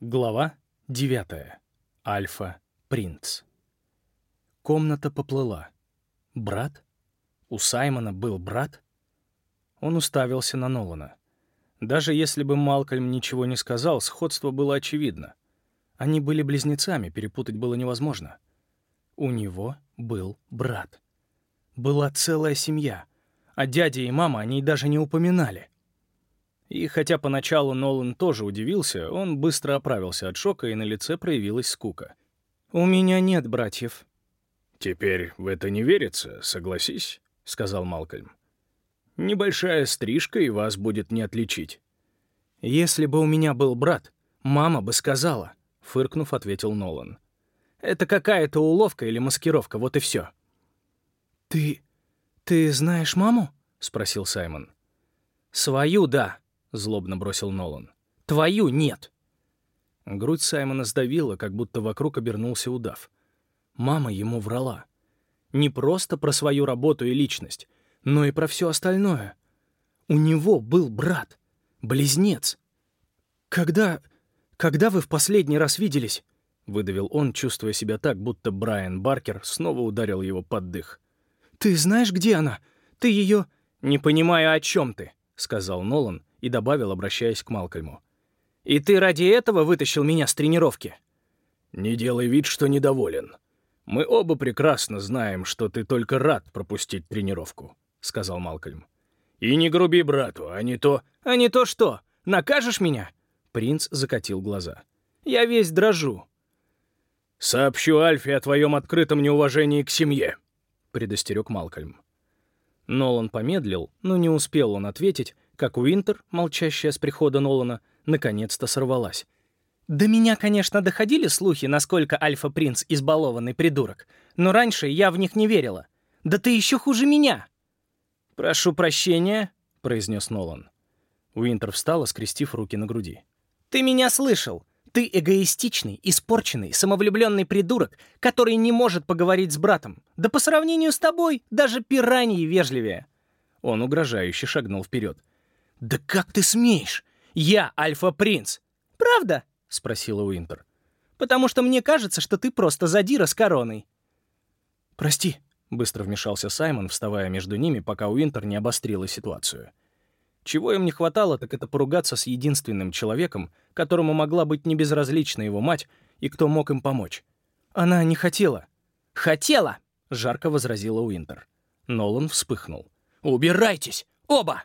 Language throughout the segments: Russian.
Глава 9. Альфа-принц. Комната поплыла. Брат? У Саймона был брат? Он уставился на Нолана. Даже если бы Малкольм ничего не сказал, сходство было очевидно. Они были близнецами, перепутать было невозможно. У него был брат. Была целая семья, а дядя и мама о ней даже не упоминали. И хотя поначалу Нолан тоже удивился, он быстро оправился от шока, и на лице проявилась скука. «У меня нет братьев». «Теперь в это не верится, согласись», — сказал Малкольм. «Небольшая стрижка, и вас будет не отличить». «Если бы у меня был брат, мама бы сказала», — фыркнув, ответил Нолан. «Это какая-то уловка или маскировка, вот и все». «Ты... ты знаешь маму?» — спросил Саймон. «Свою, да», злобно бросил Нолан. «Твою нет!» Грудь Саймона сдавила, как будто вокруг обернулся удав. Мама ему врала. Не просто про свою работу и личность, но и про все остальное. У него был брат, близнец. «Когда... когда вы в последний раз виделись?» — выдавил он, чувствуя себя так, будто Брайан Баркер снова ударил его под дых. «Ты знаешь, где она? Ты ее...» «Не понимаю, о чем ты», — сказал Нолан, и добавил, обращаясь к Малкольму. «И ты ради этого вытащил меня с тренировки?» «Не делай вид, что недоволен. Мы оба прекрасно знаем, что ты только рад пропустить тренировку», — сказал Малкольм. «И не груби брату, а не то...» «А не то что? Накажешь меня?» Принц закатил глаза. «Я весь дрожу». «Сообщу Альфе о твоем открытом неуважении к семье», — предостерег Малкольм. Нолан помедлил, но не успел он ответить, как Уинтер, молчащая с прихода Нолана, наконец-то сорвалась. «До меня, конечно, доходили слухи, насколько Альфа-принц избалованный придурок, но раньше я в них не верила. Да ты еще хуже меня!» «Прошу прощения», — произнес Нолан. Уинтер встала, скрестив руки на груди. «Ты меня слышал! Ты эгоистичный, испорченный, самовлюбленный придурок, который не может поговорить с братом. Да по сравнению с тобой даже пираньи вежливее!» Он угрожающе шагнул вперед. «Да как ты смеешь? Я Альфа-принц!» «Правда?» — спросила Уинтер. «Потому что мне кажется, что ты просто задира с короной». «Прости», — быстро вмешался Саймон, вставая между ними, пока Уинтер не обострила ситуацию. Чего им не хватало, так это поругаться с единственным человеком, которому могла быть небезразлична его мать и кто мог им помочь. Она не хотела. «Хотела!» — жарко возразила Уинтер. Нолан вспыхнул. «Убирайтесь! Оба!»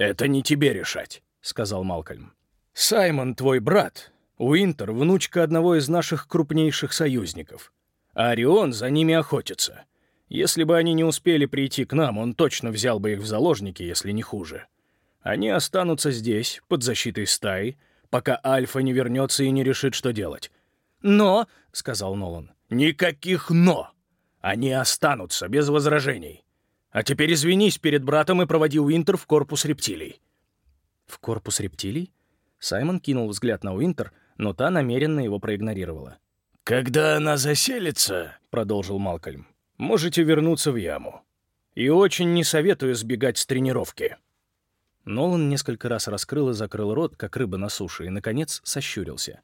«Это не тебе решать», — сказал Малкольм. «Саймон твой брат, Уинтер — внучка одного из наших крупнейших союзников. А Орион за ними охотится. Если бы они не успели прийти к нам, он точно взял бы их в заложники, если не хуже. Они останутся здесь, под защитой стаи, пока Альфа не вернется и не решит, что делать. «Но», — сказал Нолан, — «никаких «но». Они останутся без возражений. А теперь извинись перед братом и проводи Уинтер в корпус рептилий». «В корпус рептилий?» Саймон кинул взгляд на Уинтер, но та намеренно его проигнорировала. «Когда она заселится», — продолжил Малкольм, — «можете вернуться в яму. И очень не советую сбегать с тренировки». Нолан несколько раз раскрыл и закрыл рот, как рыба на суше, и, наконец, сощурился.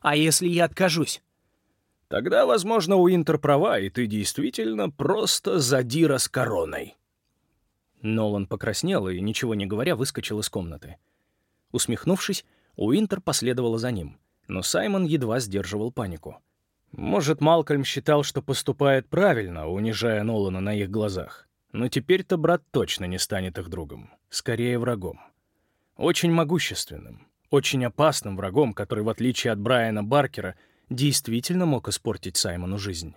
«А если я откажусь?» Тогда, возможно, Уинтер права, и ты действительно просто задира с короной». Нолан покраснел и, ничего не говоря, выскочил из комнаты. Усмехнувшись, Уинтер последовала за ним, но Саймон едва сдерживал панику. Может, Малкольм считал, что поступает правильно, унижая Нолана на их глазах. Но теперь-то брат точно не станет их другом, скорее врагом. Очень могущественным, очень опасным врагом, который, в отличие от Брайана Баркера, действительно мог испортить Саймону жизнь.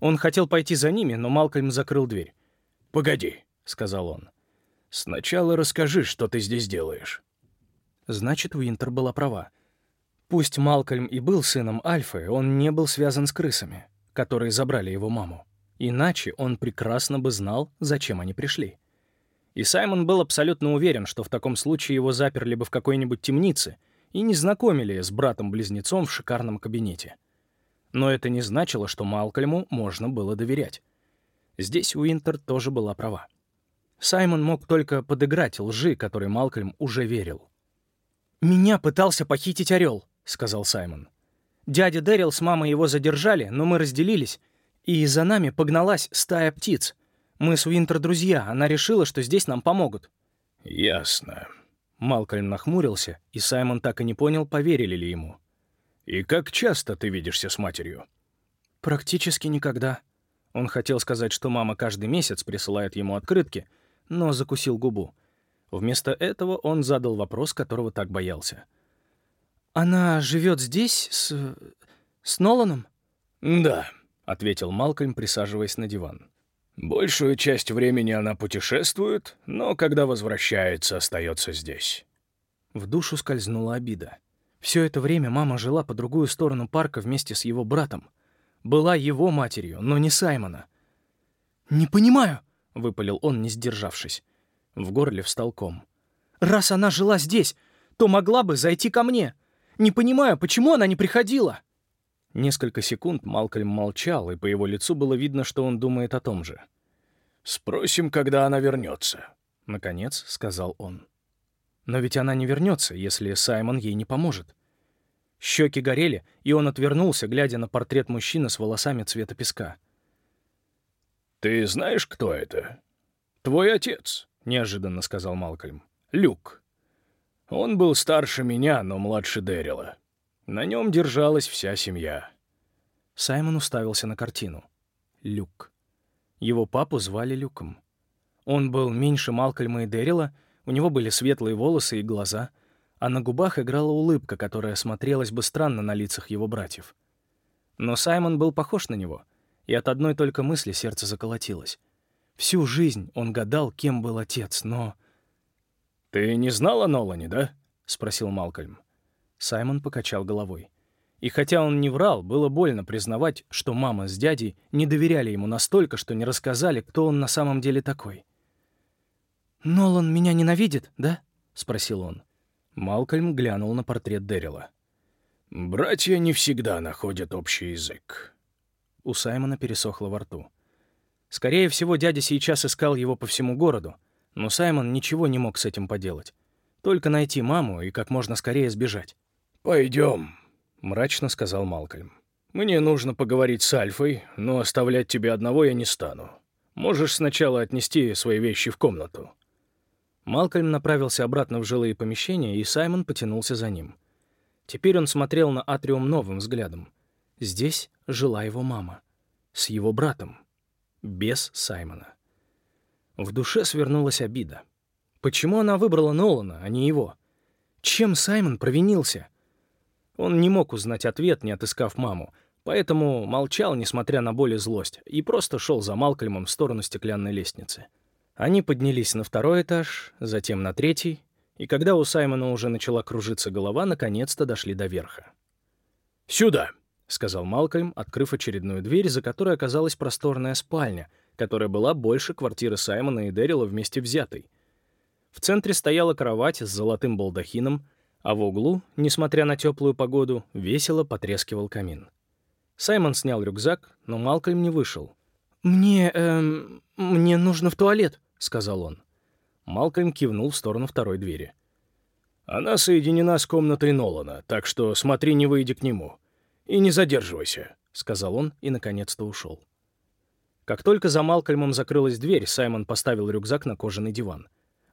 Он хотел пойти за ними, но Малкольм закрыл дверь. «Погоди», — сказал он. «Сначала расскажи, что ты здесь делаешь». Значит, Уинтер была права. Пусть Малкольм и был сыном Альфы, он не был связан с крысами, которые забрали его маму. Иначе он прекрасно бы знал, зачем они пришли. И Саймон был абсолютно уверен, что в таком случае его заперли бы в какой-нибудь темнице — и не знакомили с братом-близнецом в шикарном кабинете. Но это не значило, что Малкольму можно было доверять. Здесь Уинтер тоже была права. Саймон мог только подыграть лжи, которой Малкольм уже верил. «Меня пытался похитить орел», — сказал Саймон. «Дядя Дэрил с мамой его задержали, но мы разделились, и за нами погналась стая птиц. Мы с Уинтер друзья, она решила, что здесь нам помогут». «Ясно». Малкольм нахмурился, и Саймон так и не понял, поверили ли ему. «И как часто ты видишься с матерью?» «Практически никогда». Он хотел сказать, что мама каждый месяц присылает ему открытки, но закусил губу. Вместо этого он задал вопрос, которого так боялся. «Она живет здесь с... с Ноланом?» «Да», — ответил Малкольм, присаживаясь на диван. «Большую часть времени она путешествует, но когда возвращается, остается здесь». В душу скользнула обида. Все это время мама жила по другую сторону парка вместе с его братом. Была его матерью, но не Саймона. «Не понимаю», — выпалил он, не сдержавшись. В горле встал ком. «Раз она жила здесь, то могла бы зайти ко мне. Не понимаю, почему она не приходила?» Несколько секунд Малкольм молчал, и по его лицу было видно, что он думает о том же. «Спросим, когда она вернется», — наконец сказал он. «Но ведь она не вернется, если Саймон ей не поможет». Щеки горели, и он отвернулся, глядя на портрет мужчины с волосами цвета песка. «Ты знаешь, кто это? Твой отец», неожиданно сказал Малкольм. «Люк. Он был старше меня, но младше Дэрила. На нем держалась вся семья». Саймон уставился на картину. Люк. Его папу звали Люком. Он был меньше Малкольма и Дэрила, у него были светлые волосы и глаза, а на губах играла улыбка, которая смотрелась бы странно на лицах его братьев. Но Саймон был похож на него, и от одной только мысли сердце заколотилось. Всю жизнь он гадал, кем был отец, но... «Ты не знал о Нолане, да?» — спросил Малкольм. Саймон покачал головой. И хотя он не врал, было больно признавать, что мама с дядей не доверяли ему настолько, что не рассказали, кто он на самом деле такой. «Нолан меня ненавидит, да?» — спросил он. Малкольм глянул на портрет Дэрила. «Братья не всегда находят общий язык». У Саймона пересохло во рту. Скорее всего, дядя сейчас искал его по всему городу, но Саймон ничего не мог с этим поделать. Только найти маму и как можно скорее сбежать. «Пойдем», — мрачно сказал Малкольм. «Мне нужно поговорить с Альфой, но оставлять тебя одного я не стану. Можешь сначала отнести свои вещи в комнату». Малкольм направился обратно в жилые помещения, и Саймон потянулся за ним. Теперь он смотрел на Атриум новым взглядом. Здесь жила его мама. С его братом без Саймона. В душе свернулась обида. Почему она выбрала Нолана, а не его? Чем Саймон провинился? Он не мог узнать ответ, не отыскав маму, поэтому молчал, несмотря на боль и злость, и просто шел за Малкольмом в сторону стеклянной лестницы. Они поднялись на второй этаж, затем на третий, и когда у Саймона уже начала кружиться голова, наконец-то дошли до верха. «Сюда!» — сказал Малкольм, открыв очередную дверь, за которой оказалась просторная спальня, которая была больше квартиры Саймона и Дэрила вместе взятой. В центре стояла кровать с золотым балдахином, а в углу, несмотря на теплую погоду, весело потрескивал камин. Саймон снял рюкзак, но Малкольм не вышел. «Мне... эм... мне нужно в туалет», — сказал он. Малкольм кивнул в сторону второй двери. «Она соединена с комнатой Нолана, так что смотри, не выйди к нему. «И не задерживайся», — сказал он и, наконец-то, ушел. Как только за Малкольмом закрылась дверь, Саймон поставил рюкзак на кожаный диван.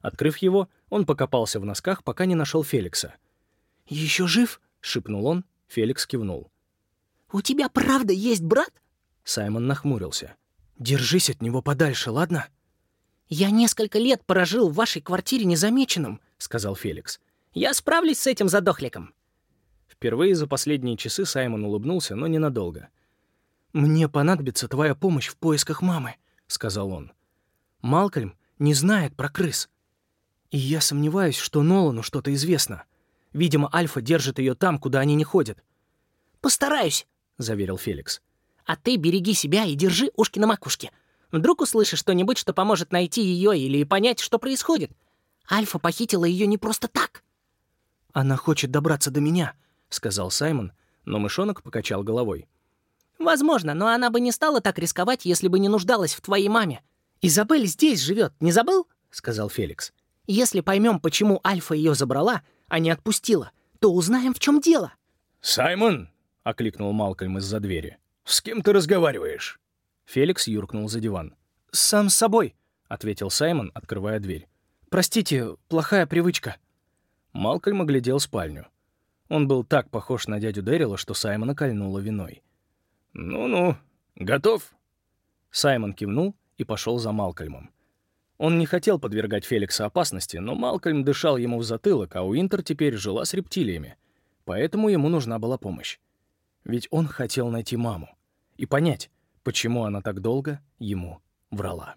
Открыв его, он покопался в носках, пока не нашел Феликса. «Еще жив?» — шепнул он. Феликс кивнул. «У тебя правда есть брат?» Саймон нахмурился. «Держись от него подальше, ладно?» «Я несколько лет прожил в вашей квартире незамеченным», — сказал Феликс. «Я справлюсь с этим задохликом». Впервые за последние часы Саймон улыбнулся, но ненадолго. «Мне понадобится твоя помощь в поисках мамы», — сказал он. «Малкольм не знает про крыс. И я сомневаюсь, что Нолану что-то известно. Видимо, Альфа держит ее там, куда они не ходят». «Постараюсь», — заверил Феликс. «А ты береги себя и держи ушки на макушке. Вдруг услышишь что-нибудь, что поможет найти ее или понять, что происходит. Альфа похитила ее не просто так». «Она хочет добраться до меня», — сказал Саймон, но мышонок покачал головой. «Возможно, но она бы не стала так рисковать, если бы не нуждалась в твоей маме. Изабель здесь живет, не забыл?» — сказал Феликс. «Если поймем, почему Альфа ее забрала, а не отпустила, то узнаем, в чем дело». «Саймон!» — окликнул Малкольм из-за двери. «С кем ты разговариваешь?» Феликс юркнул за диван. «Сам с собой», — ответил Саймон, открывая дверь. «Простите, плохая привычка». Малкольм оглядел спальню. Он был так похож на дядю Дэрила, что Саймона кольнуло виной. «Ну-ну, готов?» Саймон кивнул и пошел за Малкольмом. Он не хотел подвергать Феликса опасности, но Малкольм дышал ему в затылок, а Уинтер теперь жила с рептилиями. Поэтому ему нужна была помощь. Ведь он хотел найти маму и понять, почему она так долго ему врала.